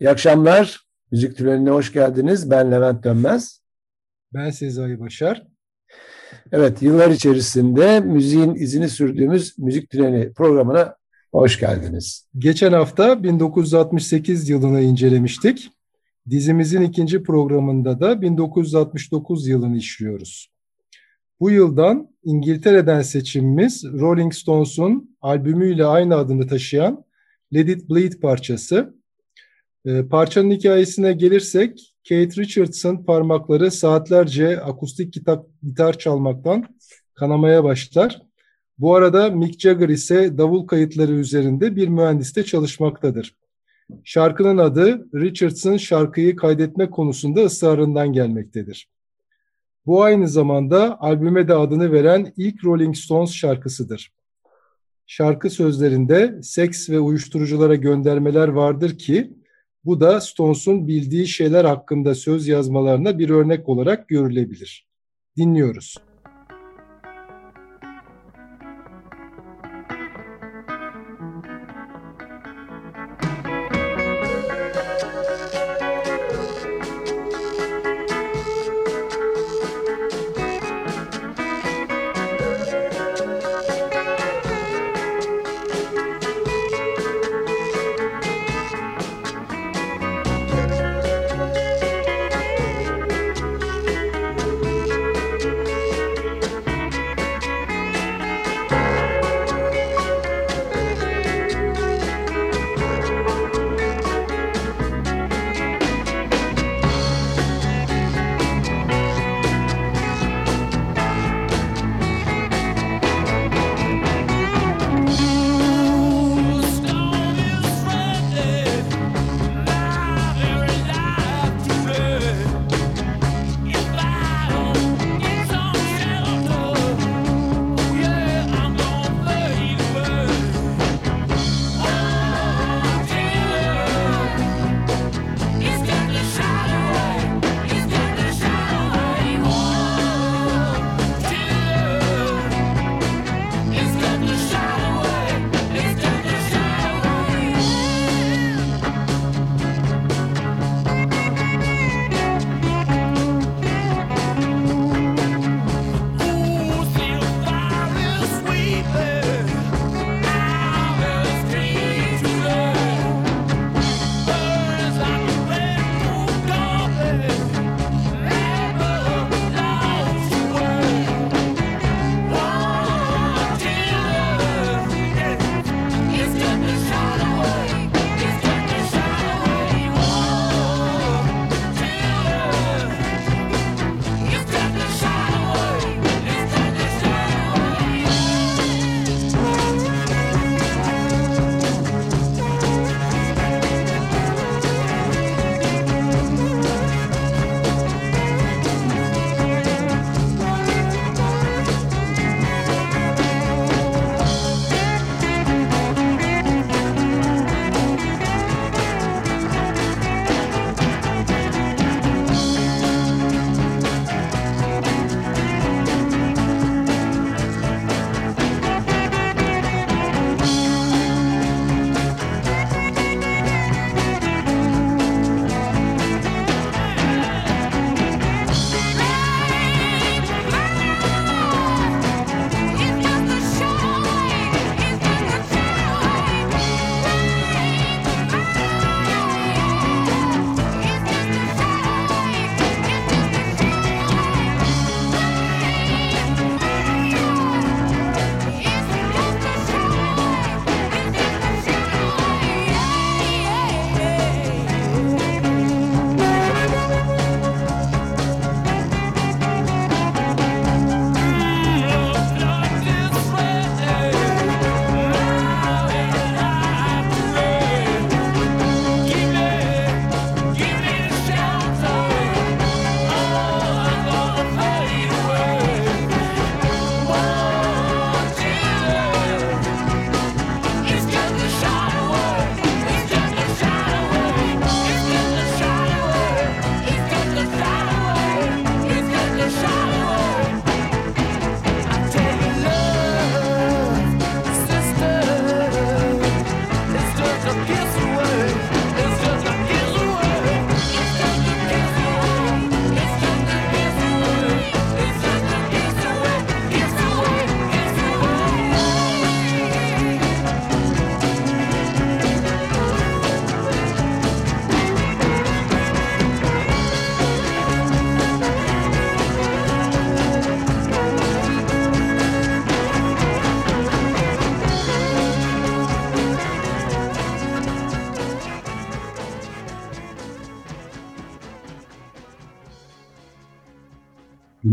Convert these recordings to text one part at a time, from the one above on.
İyi akşamlar. Müzik Tüneli'ne hoş geldiniz. Ben Levent Dönmez. Ben Sezai Başar. Evet, yıllar içerisinde müziğin izini sürdüğümüz Müzik Tüneli programına hoş geldiniz. Geçen hafta 1968 yılını incelemiştik. Dizimizin ikinci programında da 1969 yılını işliyoruz. Bu yıldan İngiltere'den seçimimiz Rolling Stones'un albümüyle aynı adını taşıyan Let It Bleed parçası. E, parçanın hikayesine gelirsek Kate Richards'ın parmakları saatlerce akustik gitar, gitar çalmaktan kanamaya başlar. Bu arada Mick Jagger ise davul kayıtları üzerinde bir mühendiste çalışmaktadır. Şarkının adı Richards'ın şarkıyı kaydetme konusunda ısrarından gelmektedir. Bu aynı zamanda albüme de adını veren ilk Rolling Stones şarkısıdır. Şarkı sözlerinde seks ve uyuşturuculara göndermeler vardır ki bu da Stones'un bildiği şeyler hakkında söz yazmalarına bir örnek olarak görülebilir. Dinliyoruz.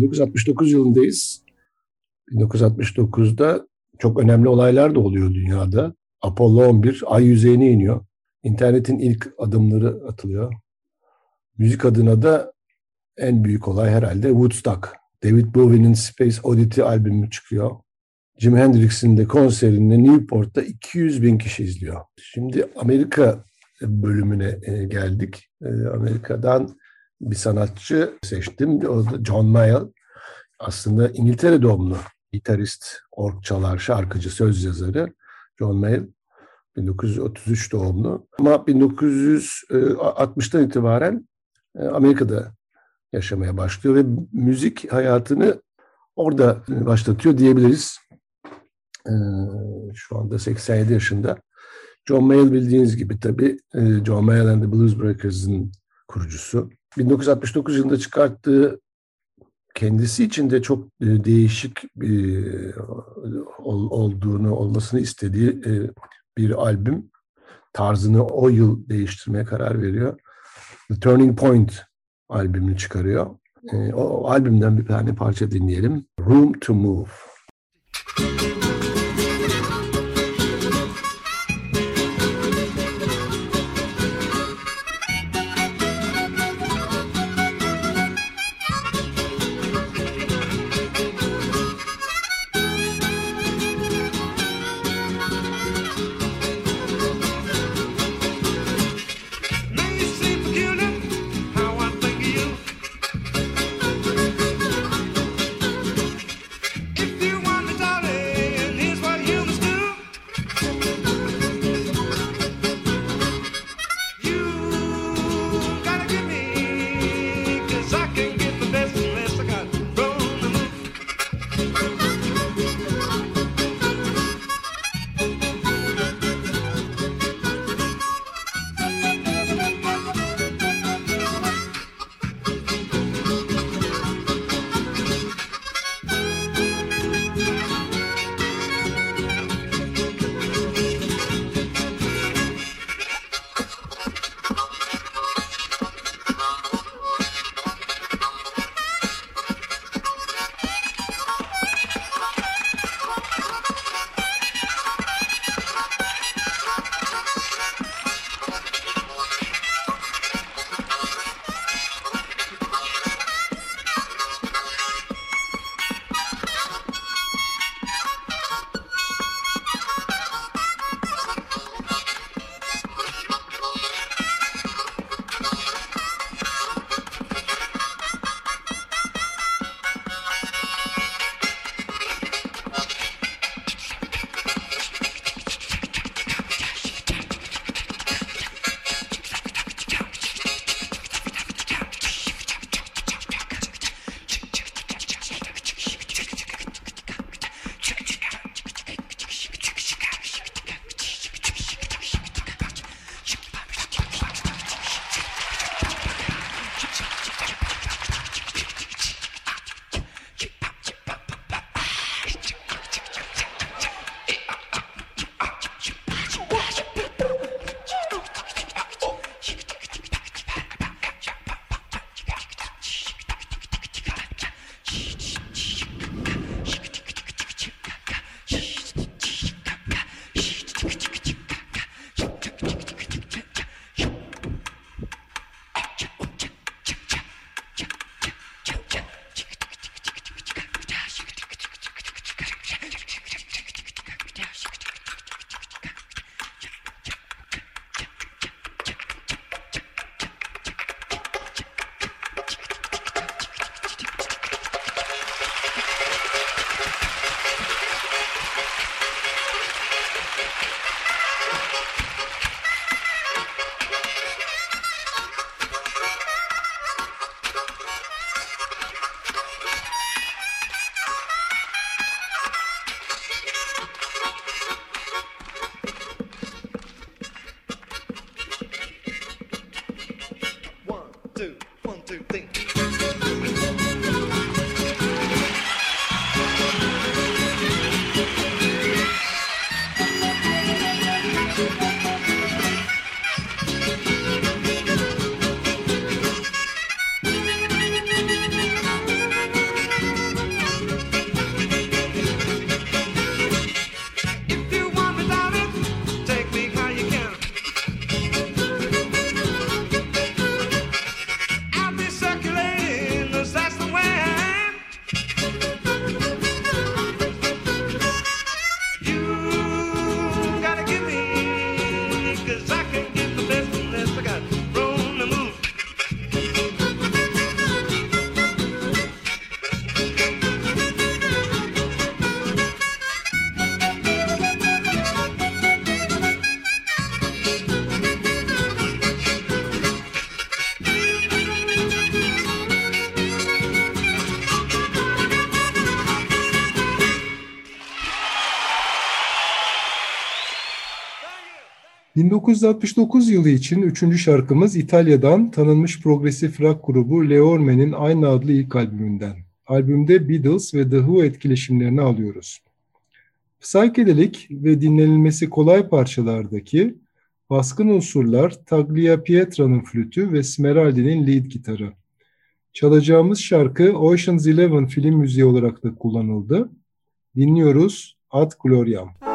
1969 yılındayız. 1969'da çok önemli olaylar da oluyor dünyada. Apollo 11 ay yüzeyine iniyor. İnternetin ilk adımları atılıyor. Müzik adına da en büyük olay herhalde Woodstock. David Bowie'nin Space Oddity albümü çıkıyor. Jim Hendrix'in de konserini Newport'ta 200 bin kişi izliyor. Şimdi Amerika bölümüne e, geldik. E, Amerika'dan bir sanatçı seçtim. O da John Mayall. Aslında İngiltere doğumlu gitarist, ork çalar, şarkıcı, söz yazarı John Mayall. 1933 doğumlu. Ama 1960'tan itibaren e, Amerika'da yaşamaya başlıyor ve müzik hayatını orada başlatıyor diyebiliriz. Şu anda 87 yaşında. John Mayall bildiğiniz gibi tabii John Mayall and the Bluesbreakers'ın kurucusu. 1969 yılında çıkarttığı kendisi için de çok değişik olduğunu, olmasını istediği bir albüm. Tarzını o yıl değiştirmeye karar veriyor. The Turning Point albümünü çıkarıyor. O albümden bir tane parça dinleyelim. Room to Move. Müzik 1969 yılı için üçüncü şarkımız İtalya'dan tanınmış progresif rock grubu Le Orme'nin aynı adlı ilk albümünden. Albümde Beatles ve The Who etkileşimlerini alıyoruz. Psychedelik ve dinlenilmesi kolay parçalardaki baskın unsurlar Tagliapietra'nın flütü ve Smeraldi'nin lead gitarı. Çalacağımız şarkı Ocean's Eleven film müziği olarak da kullanıldı. Dinliyoruz Ad Gloriam.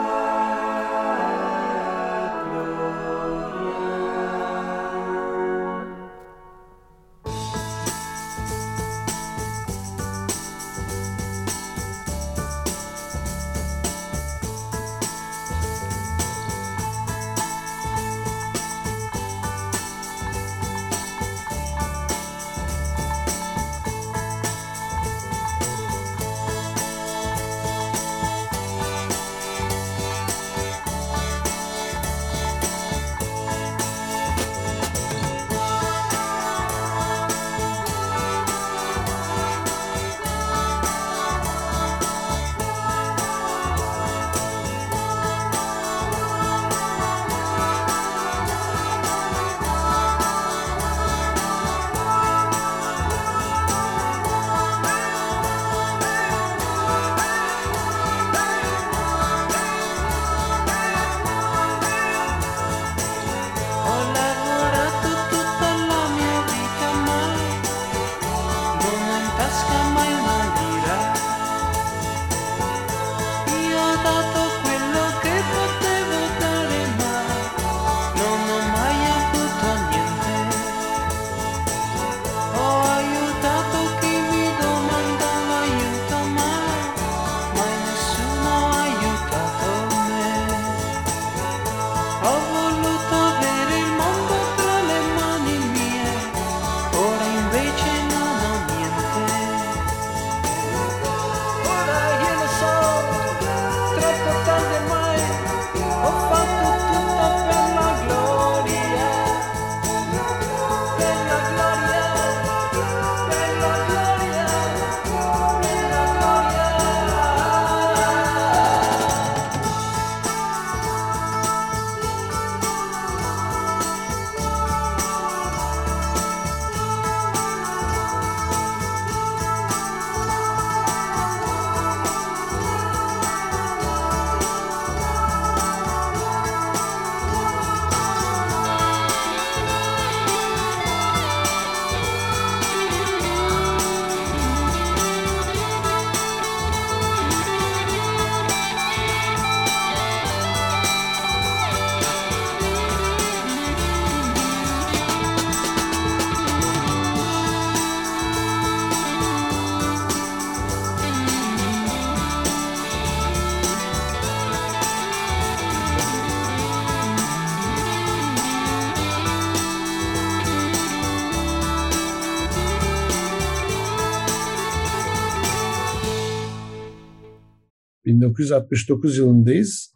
1969 yılındayız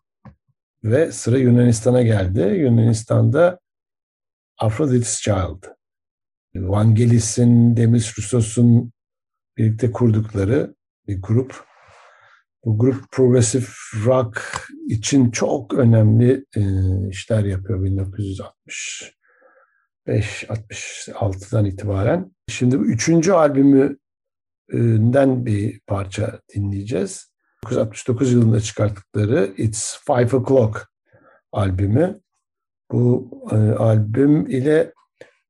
ve sıra Yunanistan'a geldi. Yunanistan'da Aphrodite's Child. Vangelis'in, Demis Roussos'un birlikte kurdukları bir grup. Bu grup progressive rock için çok önemli e, işler yapıyor 1965 66'dan itibaren. Şimdi bu üçüncü albümünden bir parça dinleyeceğiz. 1969 yılında çıkarttıkları It's Five O'Clock albümü. Bu e, albüm ile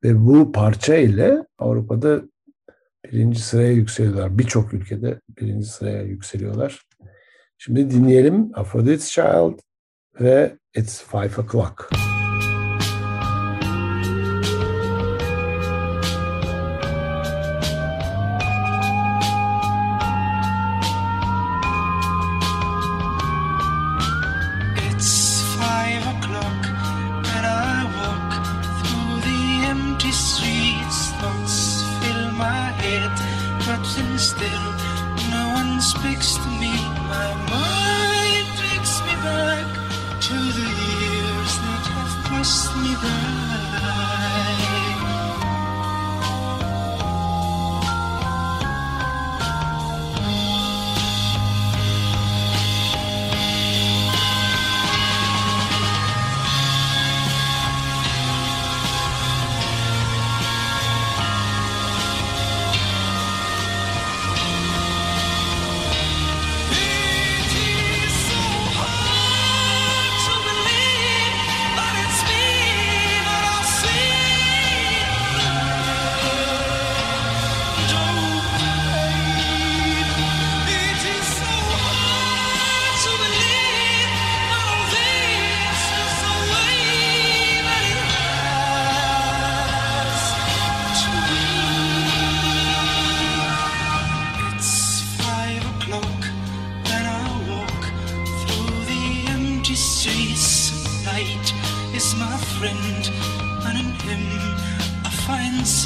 ve bu parça ile Avrupa'da birinci sıraya yükseliyorlar. Birçok ülkede birinci sıraya yükseliyorlar. Şimdi dinleyelim Aphrodite's Child ve It's Five O'Clock. to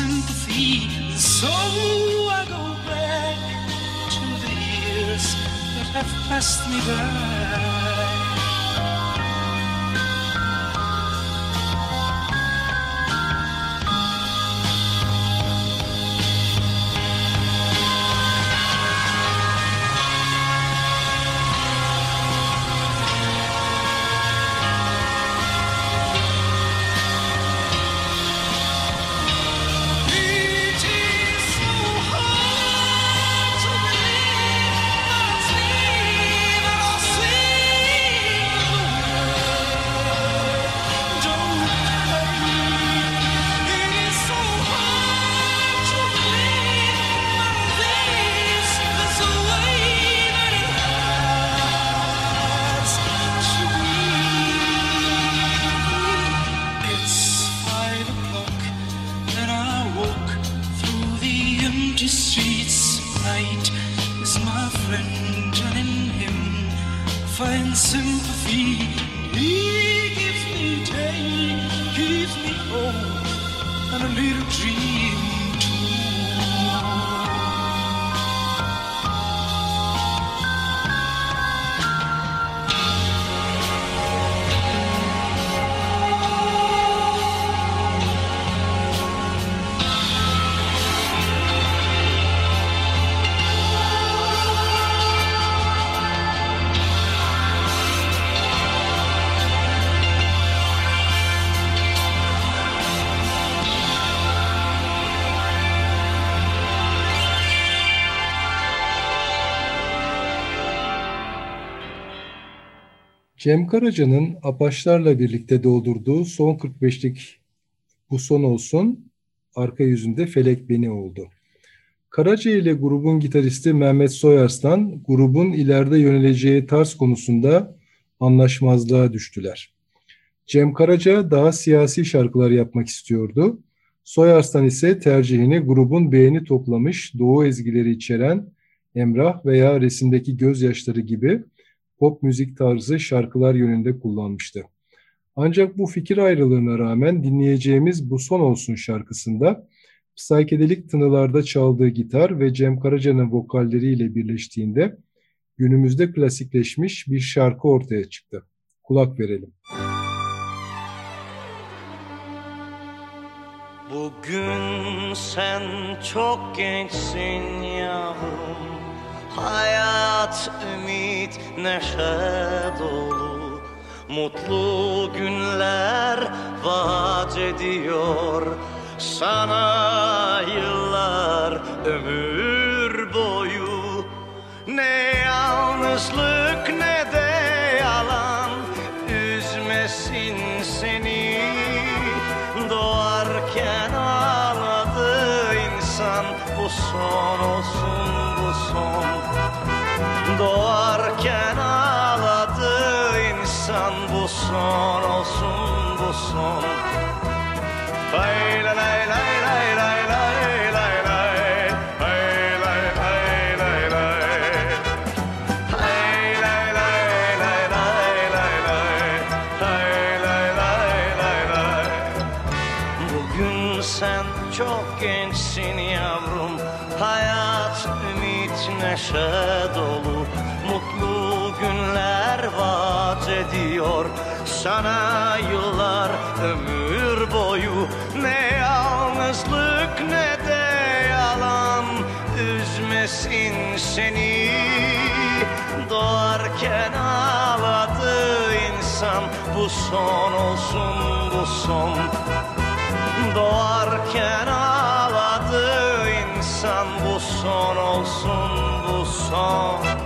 sympathy. So I go back to the years that have passed me by. Cem Karaca'nın Apaçlarla birlikte doldurduğu son 45'lik Bu Son Olsun arka yüzünde Felek Beni oldu. Karaca ile grubun gitaristi Mehmet Soyarslan grubun ileride yöneleceği tarz konusunda anlaşmazlığa düştüler. Cem Karaca daha siyasi şarkılar yapmak istiyordu. Soyarslan ise tercihini grubun beğeni toplamış doğu ezgileri içeren Emrah veya resimdeki gözyaşları gibi pop müzik tarzı şarkılar yönünde kullanmıştı. Ancak bu fikir ayrılığına rağmen dinleyeceğimiz Bu Son Olsun şarkısında psikedelik tınılarda çaldığı gitar ve Cem Karaca'nın vokalleriyle birleştiğinde günümüzde klasikleşmiş bir şarkı ortaya çıktı. Kulak verelim. Bugün sen çok gençsin yavrum Hayat, ümit, neşe dolu. Mutlu günler vaat ediyor. Sana yıllar ömür boyu. Ne yalnızlık ne de yalan. Üzmesin seni. Doğarken ağladı insan. Bu son olsun doğarken ağladı insan bu son olsun bu son Lay lay lay lay lay lay lay Sen çok gençsin yavrum Hayat, ümit, neşe dolu ediyor Sana yıllar ömür boyu. Ne yalnızlık ne de yalan Üzmesin seni. Doğarken ağladı insan Bu son olsun bu son. Doğarken ağladı insan Bu son olsun bu son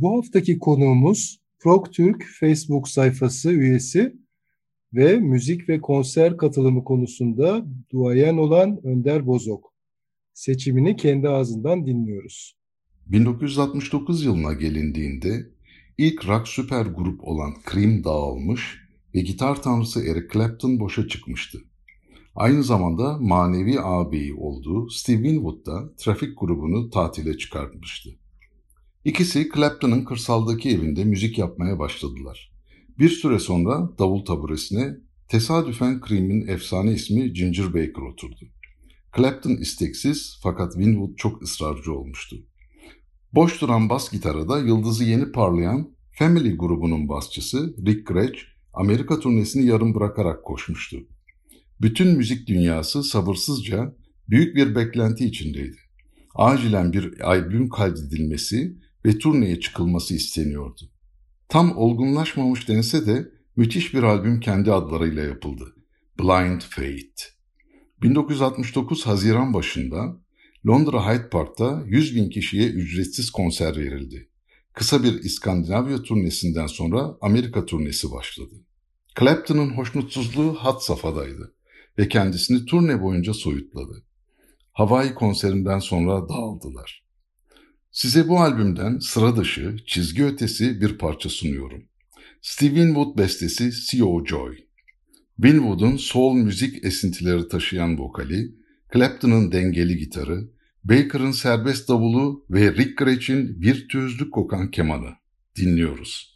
Bu haftaki konuğumuz Prog Türk Facebook sayfası üyesi ve müzik ve konser katılımı konusunda duayen olan Önder Bozok. Seçimini kendi ağzından dinliyoruz. 1969 yılına gelindiğinde ilk rock süper grup olan Cream dağılmış ve gitar tanrısı Eric Clapton boşa çıkmıştı. Aynı zamanda manevi ağabeyi olduğu Steve Winwood da trafik grubunu tatile çıkartmıştı. İkisi Clapton'ın kırsaldaki evinde müzik yapmaya başladılar. Bir süre sonra davul taburesine tesadüfen Cream'in efsane ismi Ginger Baker oturdu. Clapton isteksiz fakat Winwood çok ısrarcı olmuştu. Boş duran bas gitara da yıldızı yeni parlayan Family grubunun basçısı Rick Gretsch Amerika turnesini yarım bırakarak koşmuştu. Bütün müzik dünyası sabırsızca büyük bir beklenti içindeydi. Acilen bir albüm kaydedilmesi ve turneye çıkılması isteniyordu. Tam olgunlaşmamış dense de müthiş bir albüm kendi adlarıyla yapıldı. Blind Fate. 1969 Haziran başında Londra Hyde Park'ta 100 bin kişiye ücretsiz konser verildi. Kısa bir İskandinavya turnesinden sonra Amerika turnesi başladı. Clapton'ın hoşnutsuzluğu hat safhadaydı ve kendisini turne boyunca soyutladı. Hawaii konserinden sonra dağıldılar. Size bu albümden sıra dışı, çizgi ötesi bir parça sunuyorum. Steve Winwood bestesi C.O. Joy. Winwood'un soul müzik esintileri taşıyan vokali, Clapton'ın dengeli gitarı, Baker'ın serbest davulu ve Rick Gretsch'in virtüözlük kokan kemanı. Dinliyoruz.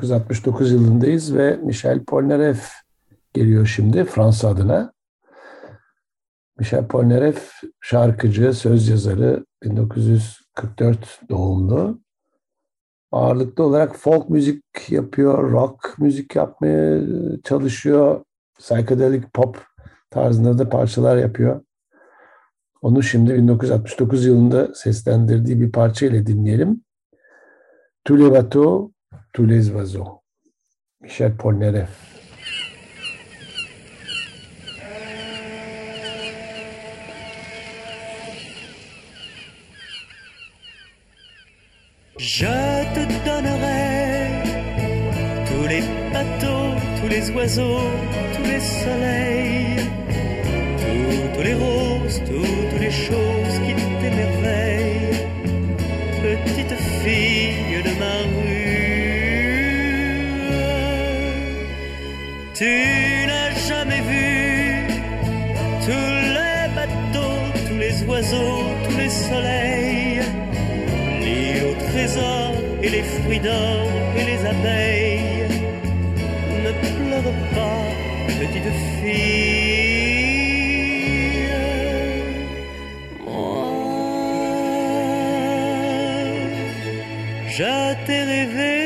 1969 yılındayız ve Michel Polnareff geliyor şimdi Fransa adına. Michel Polnareff şarkıcı, söz yazarı, 1944 doğumlu. Ağırlıklı olarak folk müzik yapıyor, rock müzik yapmaya çalışıyor. Psychedelic pop tarzında da parçalar yapıyor. Onu şimdi 1969 yılında seslendirdiği bir parça ile dinleyelim. Tous les bateaux, tous les oiseaux. Michel Polnareff. Je te donnerai tous les bateaux, tous les oiseaux, tous les soleils, toutes les roses, toutes les choses qui t'émerveillent, petite fille de ma Tu n'as jamais vu tous les bateaux, tous les oiseaux, tous les soleils au trésor et les fruits d'or et les abeilles. Ne pleure pas, petite fille. Moi, je t'ai rêvé,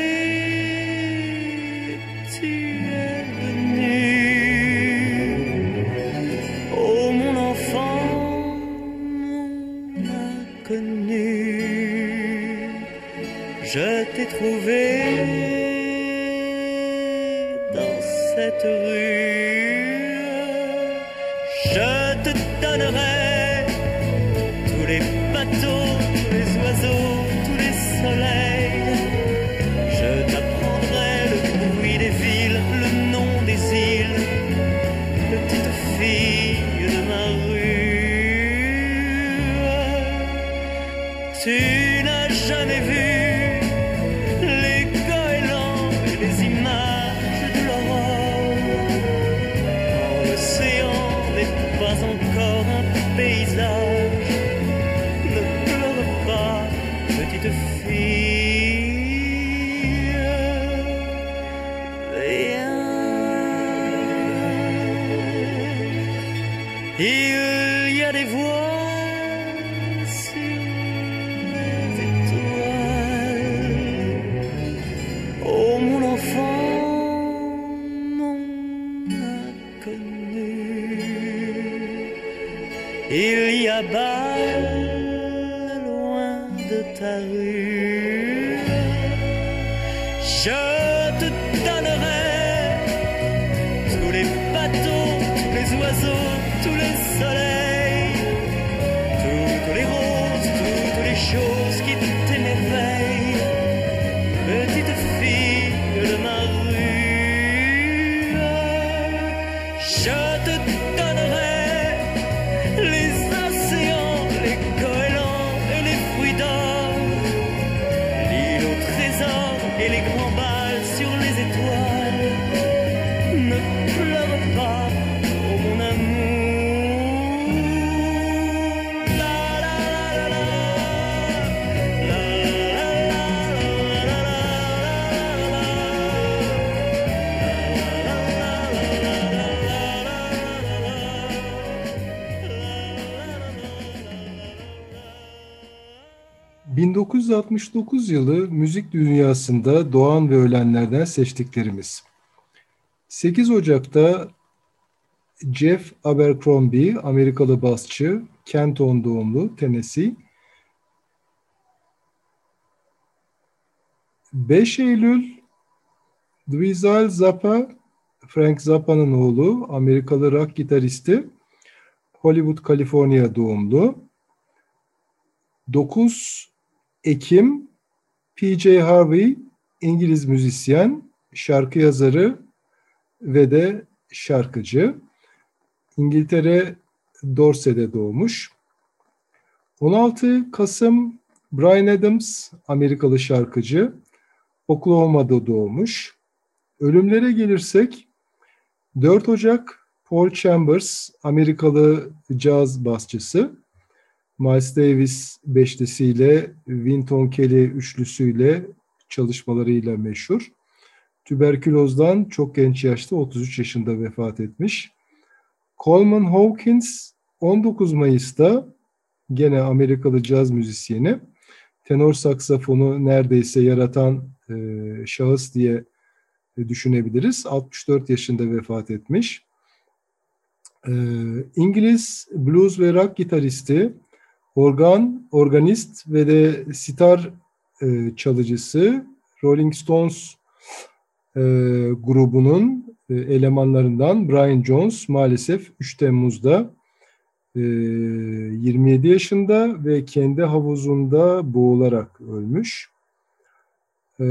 les oiseaux, tous les soleils, toutes les roses, toutes les choses qui 1969 yılı müzik dünyasında doğan ve ölenlerden seçtiklerimiz. 8 Ocak'ta Jeff Abercrombie, Amerikalı basçı, Kenton doğumlu, Tennessee. 5 Eylül Dweezil Zappa, Frank Zappa'nın oğlu, Amerikalı rock gitaristi, Hollywood, Kaliforniya doğumlu. 9 Ekim P.J. Harvey, İngiliz müzisyen, şarkı yazarı ve de şarkıcı. İngiltere Dorset'e doğmuş. 16 Kasım Brian Adams, Amerikalı şarkıcı, Oklahoma'da doğmuş. Ölümlere gelirsek 4 Ocak Paul Chambers, Amerikalı caz basçısı. Miles Davis beşlisiyle, Winton Kelly üçlüsüyle çalışmalarıyla meşhur. tüberkülozdan çok genç yaşta 33 yaşında vefat etmiş. Coleman Hawkins 19 Mayıs'ta gene Amerikalı caz müzisyeni tenor saksafonu neredeyse yaratan e, şahıs diye düşünebiliriz. 64 yaşında vefat etmiş. E, İngiliz blues ve rock gitaristi, organ, organist ve de sitar e, çalıcısı Rolling Stones e, grubunun e, elemanlarından Brian Jones maalesef 3 Temmuz'da e, 27 yaşında ve kendi havuzunda boğularak ölmüş. E,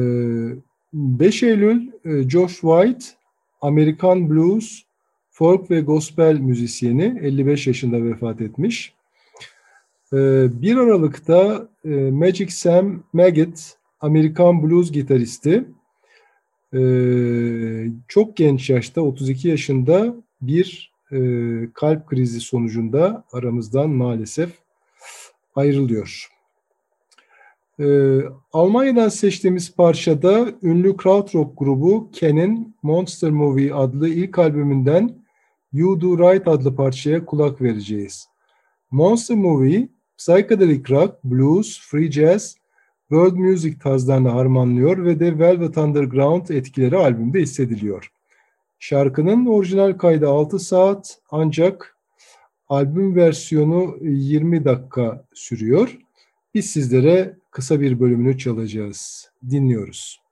5 Eylül e, Josh White, Amerikan blues, folk ve gospel müzisyeni 55 yaşında vefat etmiş. 1 Aralık'ta e, Magic Sam Maggot, Amerikan blues gitaristi, e, çok genç yaşta 32 yaşında bir e, kalp krizi sonucunda aramızdan maalesef ayrılıyor. Almanya'dan seçtiğimiz parçada ünlü krautrock grubu Ken'in Monster Movie adlı ilk albümünden You Do Right adlı parçaya kulak vereceğiz. Monster Movie psychedelic rock, blues, free jazz, world music tarzlarını harmanlıyor ve de Velvet Underground etkileri albümde hissediliyor. Şarkının orijinal kaydı 6 saat ancak albüm versiyonu 20 dakika sürüyor. Biz sizlere kısa bir bölümünü çalacağız. Dinliyoruz.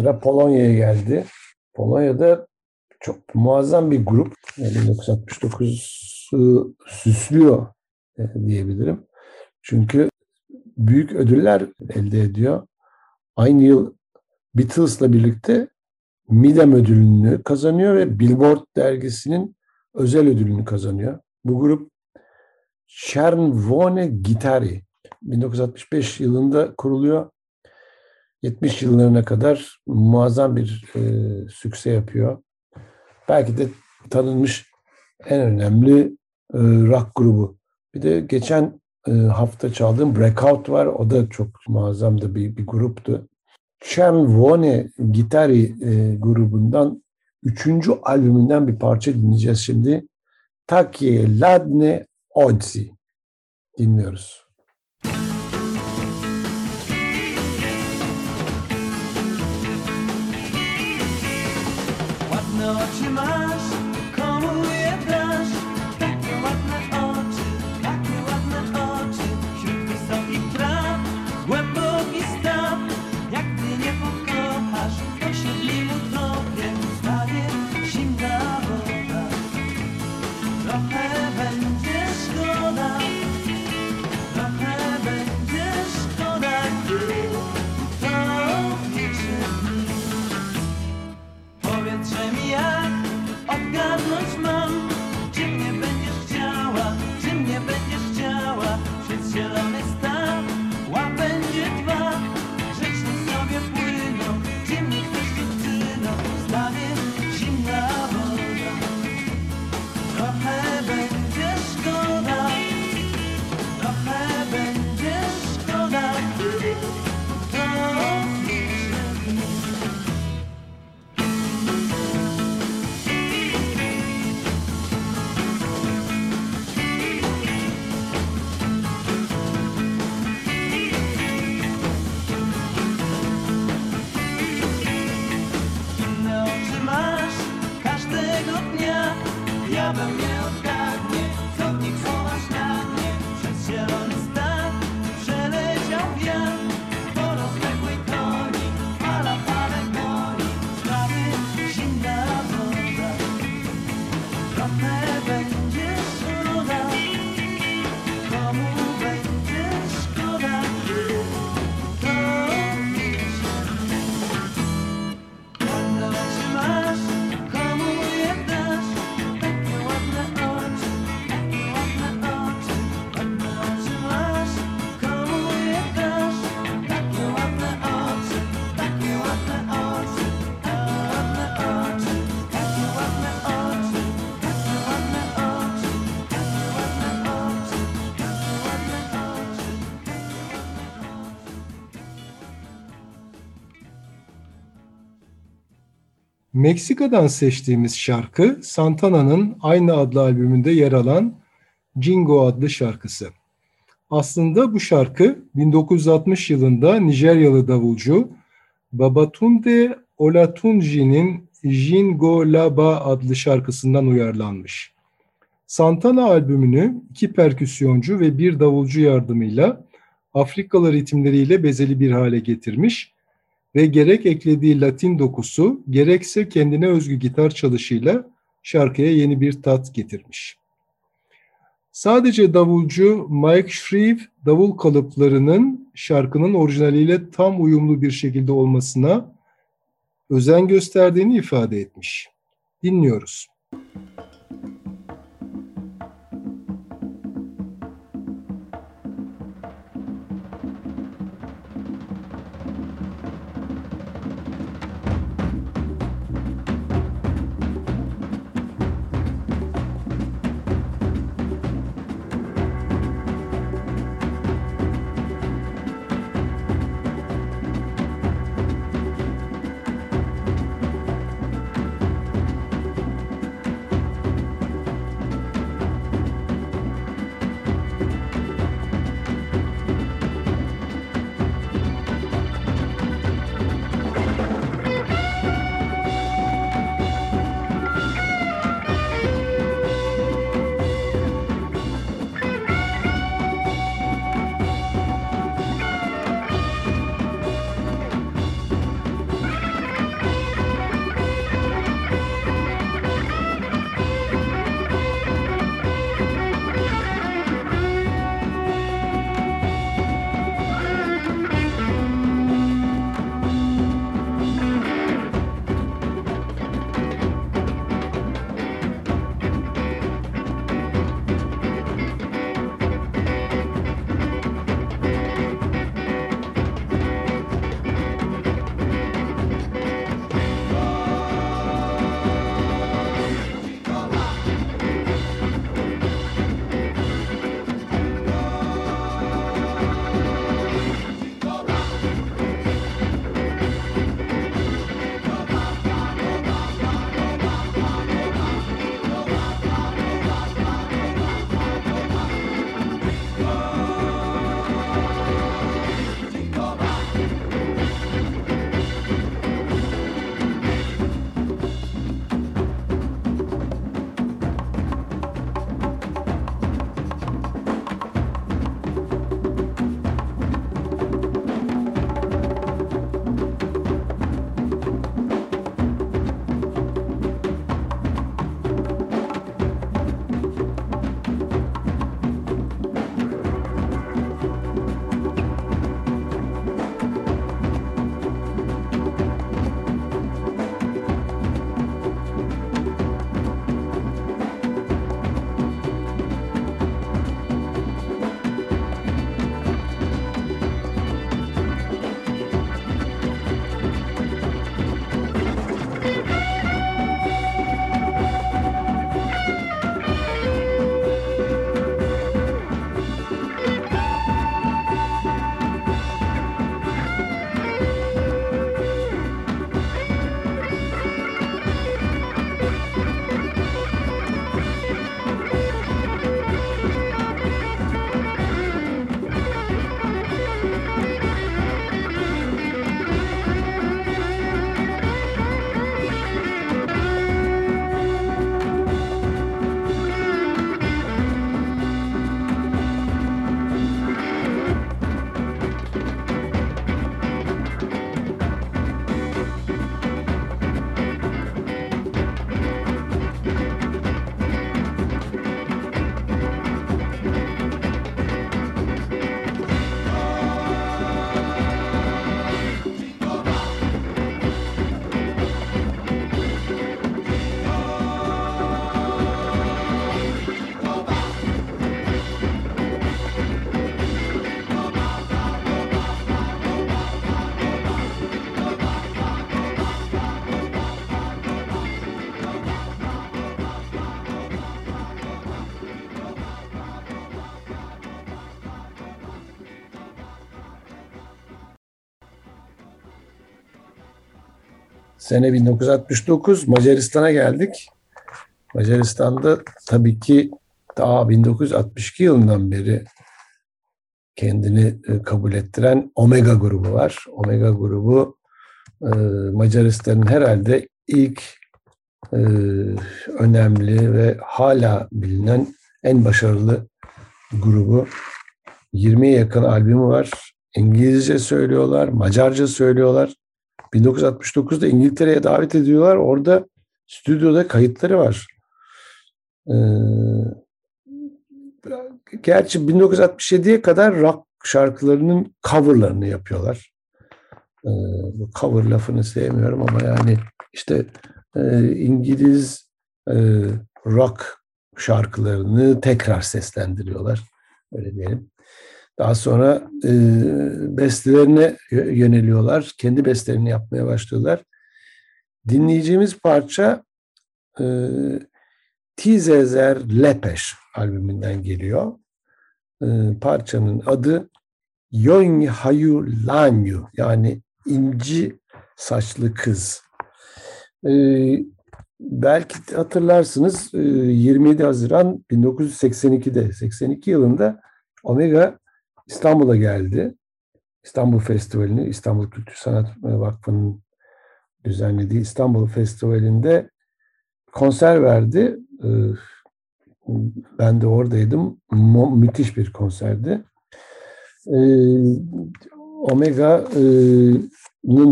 Sıra Polonya'ya geldi. Polonya'da çok muazzam bir grup. 1969'u süslüyor e, diyebilirim. Çünkü büyük ödüller elde ediyor. Aynı yıl Beatles'la birlikte Midem ödülünü kazanıyor ve Billboard dergisinin özel ödülünü kazanıyor. Bu grup Czerwone Gitari 1965 yılında kuruluyor. 70 yıllarına kadar muazzam bir e, sükse yapıyor. Belki de tanınmış en önemli e, rock grubu. Bir de geçen e, hafta çaldığım Breakout var. O da çok muazzam da bir, bir gruptu. Cem Vone Gitari e, grubundan üçüncü albümünden bir parça dinleyeceğiz şimdi. Takiye Ladne Odzi dinliyoruz. última Meksika'dan seçtiğimiz şarkı Santana'nın aynı adlı albümünde yer alan Jingo adlı şarkısı. Aslında bu şarkı 1960 yılında Nijeryalı davulcu Babatunde Olatunji'nin Jingo Laba adlı şarkısından uyarlanmış. Santana albümünü iki perküsyoncu ve bir davulcu yardımıyla Afrikalı ritimleriyle bezeli bir hale getirmiş ve gerek eklediği Latin dokusu gerekse kendine özgü gitar çalışıyla şarkıya yeni bir tat getirmiş. Sadece davulcu Mike Shreve davul kalıplarının şarkının orijinaliyle tam uyumlu bir şekilde olmasına özen gösterdiğini ifade etmiş. Dinliyoruz. Müzik Sene 1969 Macaristan'a geldik. Macaristan'da tabii ki daha 1962 yılından beri kendini e, kabul ettiren Omega grubu var. Omega grubu e, Macaristan'ın herhalde ilk e, önemli ve hala bilinen en başarılı grubu. 20'ye yakın albümü var. İngilizce söylüyorlar, Macarca söylüyorlar. 1969'da İngiltere'ye davet ediyorlar. Orada stüdyoda kayıtları var. Ee, gerçi 1967'ye kadar rock şarkılarının coverlarını yapıyorlar. Ee, bu cover lafını sevmiyorum ama yani işte e, İngiliz e, rock şarkılarını tekrar seslendiriyorlar. Öyle diyelim. Daha sonra e, bestelerine yö- yöneliyorlar. Kendi bestelerini yapmaya başlıyorlar. Dinleyeceğimiz parça e, Tizezer Lepeş albümünden geliyor. E, parçanın adı Yon Hayu Lanyu yani inci saçlı kız. E, belki hatırlarsınız e, 27 Haziran 1982'de 82 yılında Omega İstanbul'a geldi. İstanbul Festivali'ni İstanbul Kültür Sanat Vakfı'nın düzenlediği İstanbul Festivali'nde konser verdi. Ee, Ben de oradaydım. Müthiş bir konserdi. Ee, Omega'nın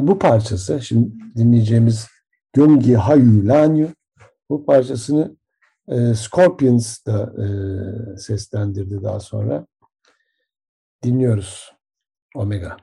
bu parçası, şimdi dinleyeceğimiz Göngi Hayu Lanyu, bu parçasını e, Scorpions da e, seslendirdi daha sonra. Dinliyoruz Omega.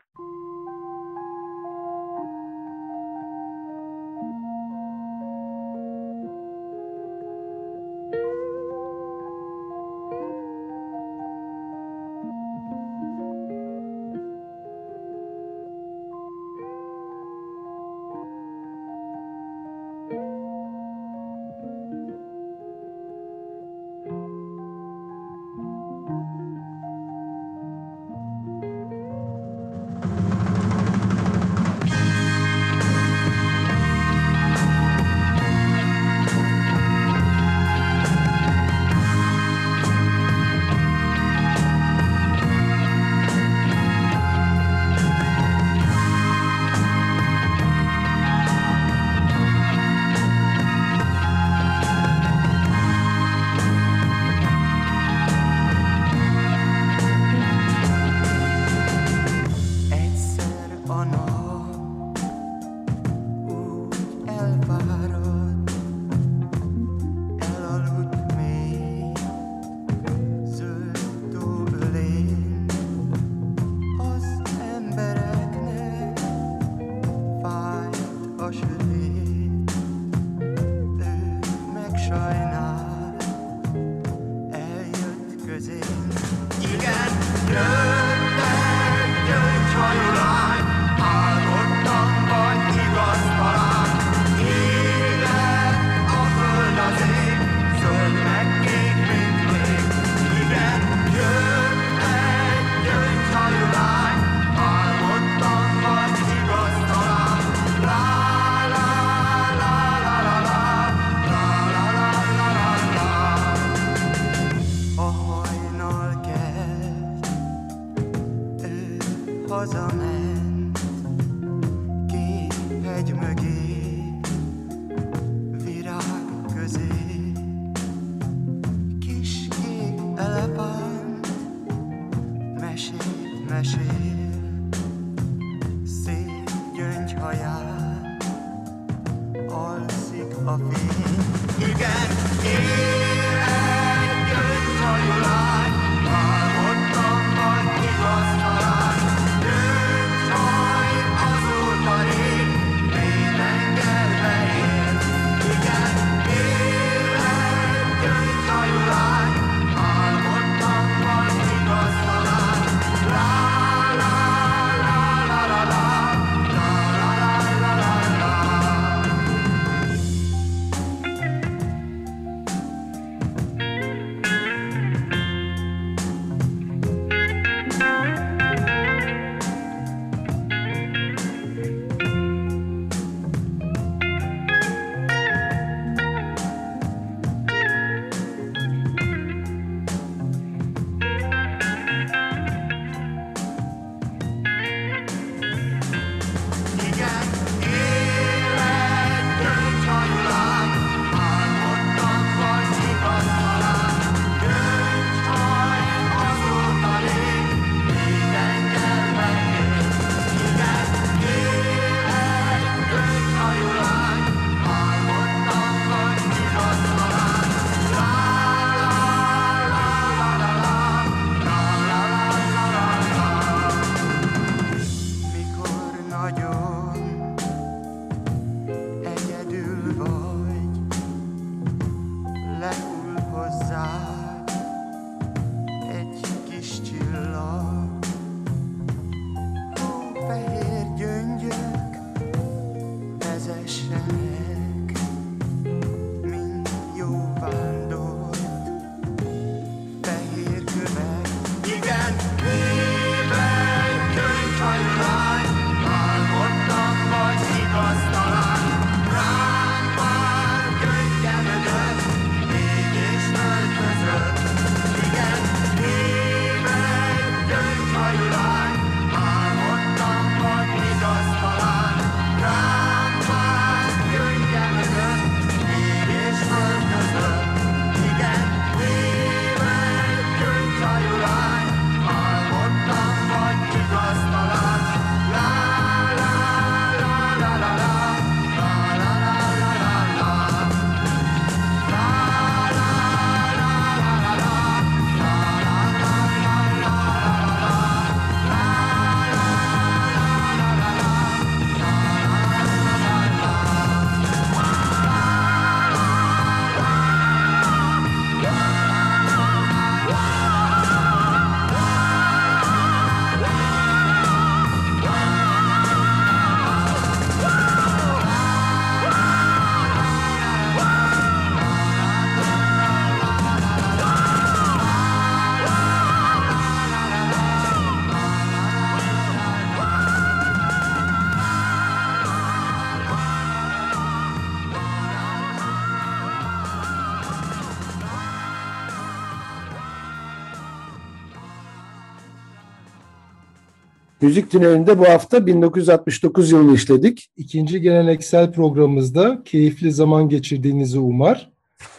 Müzik Tüneli'nde bu hafta 1969 yılını işledik. İkinci geleneksel programımızda keyifli zaman geçirdiğinizi umar.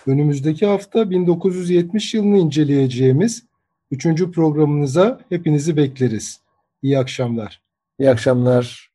Önümüzdeki hafta 1970 yılını inceleyeceğimiz üçüncü programınıza hepinizi bekleriz. İyi akşamlar. İyi akşamlar.